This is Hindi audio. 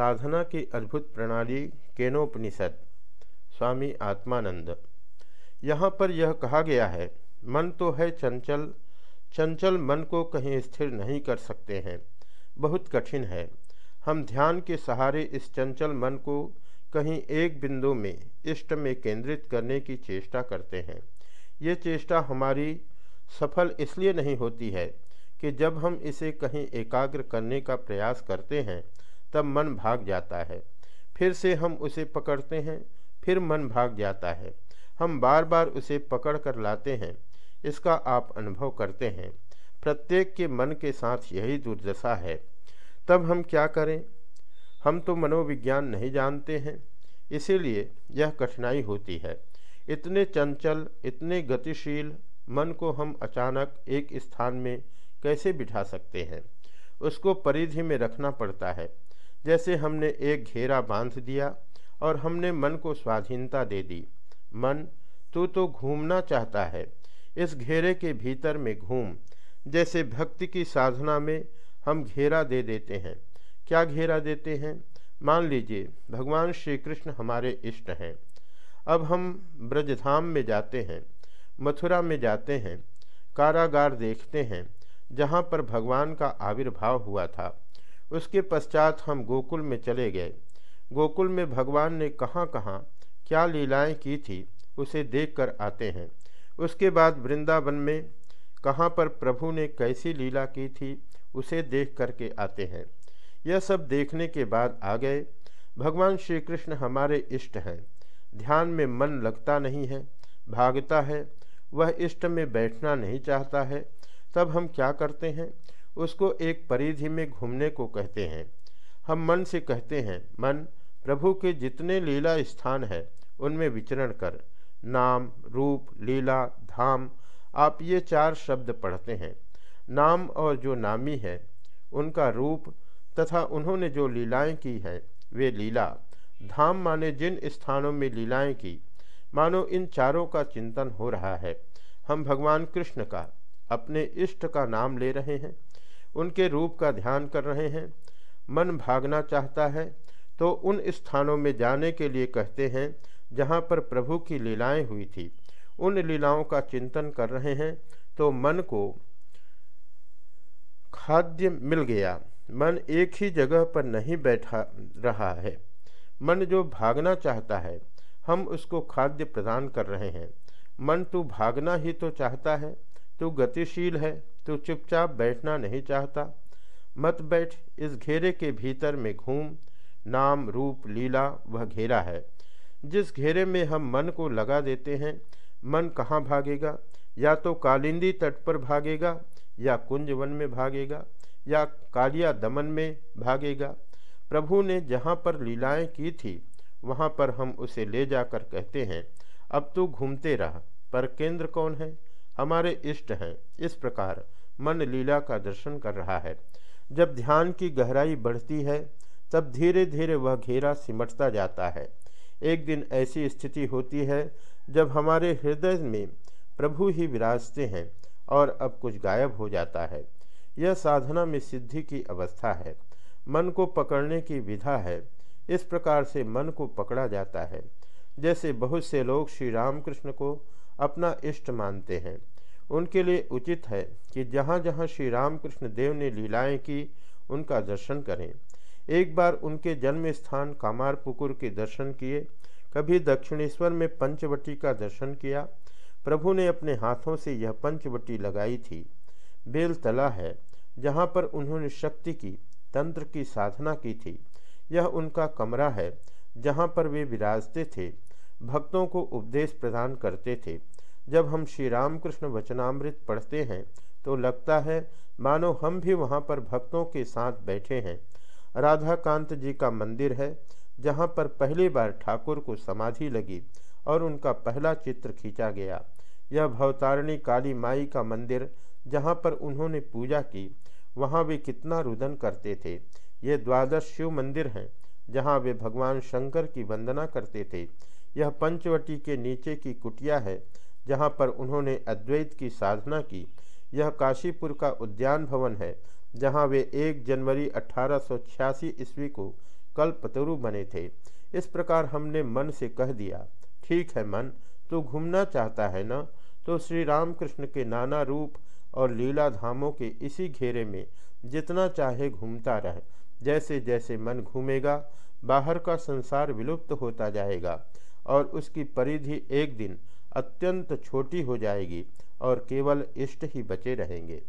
साधना की अद्भुत प्रणाली, केनोपनिषद। स्वामी आत्मानंद। यहाँ पर यह कहा गया है, मन तो है चंचल चंचल मन को कहीं स्थिर नहीं कर सकते हैं। बहुत कठिन है। हम ध्यान के सहारे इस चंचल मन को कहीं एक बिंदु में, इष्ट में केंद्रित करने की चेष्टा करते हैं। ये चेष्टा हमारी सफल इसलिए नहीं होती है कि जब हम इसे कहीं एकाग्र करने का प्रयास करते हैं तब मन भाग जाता है। फिर से हम उसे पकड़ते हैं, फिर मन भाग जाता है। हम बार बार उसे पकड़ कर लाते हैं, इसका आप अनुभव करते हैं। प्रत्येक के मन के साथ यही दुर्दशा है। तब हम क्या करें? हम तो मनोविज्ञान नहीं जानते हैं, इसीलिए यह कठिनाई होती है। इतने चंचल, इतने गतिशील मन को हम अचानक एक स्थान में कैसे बिठा सकते हैं? उसको परिधि में रखना पड़ता है। जैसे हमने एक घेरा बाँध दिया और हमने मन को स्वाधीनता दे दी। मन, तू तो घूमना चाहता है। इस घेरे के भीतर में घूम। जैसे भक्ति की साधना में हम घेरा दे देते हैं। क्या घेरा देते हैं? मान लीजिए, भगवान श्री कृष्ण हमारे इष्ट हैं। अब हम ब्रजधाम में जाते हैं, मथुरा में जाते हैं, कारागार देखते हैं, जहाँ पर भगवान का आविर्भाव हुआ था। उसके पश्चात हम गोकुल में चले गए। गोकुल में भगवान ने कहाँ कहाँ, क्या लीलाएँ की थी? उसे देख कर आते हैं। उसके बाद वृंदावन में कहाँ पर प्रभु ने कैसी लीला की थी, उसे देख करके आते हैं। यह सब देखने के बाद आ गए। भगवान श्री कृष्ण हमारे इष्ट हैं। ध्यान में मन लगता नहीं है, भागता है, वह इष्ट में बैठना नहीं चाहता है। तब हम क्या करते हैं? उसको एक परिधि में घूमने को कहते हैं। हम मन से कहते हैं, मन, प्रभु के जितने लीला स्थान है, उनमें विचरण कर। नाम, रूप, लीला, धाम, आप ये चार शब्द पढ़ते हैं। नाम और जो नामी है, उनका रूप तथा उन्होंने जो लीलाएँ की है, वे लीला। धाम माने जिन स्थानों में लीलाएँ की। मानो इन चारों का चिंतन हो रहा है। हम भगवान कृष्ण का, अपने इष्ट का नाम ले रहे हैं। उनके रूप का ध्यान कर रहे हैं। मन भागना चाहता है तो उन स्थानों में जाने के लिए कहते हैं, जहाँ पर प्रभु की लीलाएँ हुई थी। उन लीलाओं का चिंतन कर रहे हैं तो मन को खाद्य मिल गया। मन एक ही जगह पर नहीं बैठा रहा है। मन जो भागना चाहता है, हम उसको खाद्य प्रदान कर रहे हैं। मन, तू भागना ही तो चाहता है, तू गतिशील है तू चुपचाप बैठना नहीं चाहता। मत बैठ, इस घेरे के भीतर में घूम। नाम, रूप, लीला, वह घेरा है। जिस घेरे में हम मन को लगा देते हैं, मन कहाँ भागेगा? या तो कालिंदी तट पर भागेगा, या कुंज वन में भागेगा, या कालिया दमन में भागेगा। प्रभु ने जहाँ पर लीलाएँ की थी, वहाँ पर हम उसे ले जाकर कहते हैं, अब तू घूमते रह, पर केंद्र कौन है? हमारे इष्ट हैं। इस प्रकार मन लीला का दर्शन कर रहा है। जब ध्यान की गहराई बढ़ती है, तब धीरे धीरे वह घेरा सिमटता जाता है। एक दिन ऐसी स्थिति होती है, जब हमारे हृदय में प्रभु ही विराजते हैं और अब कुछ गायब हो जाता है। यह साधना में सिद्धि की अवस्था है। मन को पकड़ने की विधा है। इस प्रकार से मन को पकड़ा जाता है। जैसे बहुत से लोग श्री रामकृष्ण को अपना इष्ट मानते हैं। उनके लिए उचित है कि जहाँ जहाँ श्री रामकृष्ण देव ने लीलाएँ की, उनका दर्शन करें। एक बार उनके जन्म स्थान कामारपुकुर के दर्शन किए। कभी दक्षिणेश्वर में पंचवटी का दर्शन किया। प्रभु ने अपने हाथों से यह पंचवटी लगाई थी। बेल तला है, जहाँ पर उन्होंने शक्ति की, तंत्र की साधना की थी। यह उनका कमरा है, जहाँ पर वे विराजते थे। भक्तों को उपदेश प्रदान करते थे। जब हम श्री रामकृष्ण वचनामृत पढ़ते हैं तो लगता है, मानो हम भी वहाँ पर भक्तों के साथ बैठे हैं। राधा कांत जी का मंदिर है, जहाँ पर पहली बार ठाकुर को समाधि लगी और उनका पहला चित्र खींचा गया। यह भवतारिणी काली माई का मंदिर, जहाँ पर उन्होंने पूजा की, वहाँ वे कितना रुदन करते थे। ये द्वादश शिव मंदिर हैं, जहाँ वे भगवान शंकर की वंदना करते थे। यह पंचवटी के नीचे की कुटिया है जहाँ पर उन्होंने अद्वैत की साधना की। यह काशीपुर का उद्यान भवन है, जहाँ वे एक जनवरी अठारह सौ छियासी ईस्वी को कल्पतरु बने थे। इस प्रकार हमने मन से कह दिया, ठीक है मन तो घूमना चाहता है न? तो श्री रामकृष्ण के नाना रूप और लीला धामों के इसी घेरे में जितना चाहे घूमता रहे। जैसे जैसे मन घूमेगा, बाहर का संसार विलुप्त होता जाएगा और उसकी परिधि एक दिन अत्यंत छोटी हो जाएगी और केवल इष्ट ही बचे रहेंगे।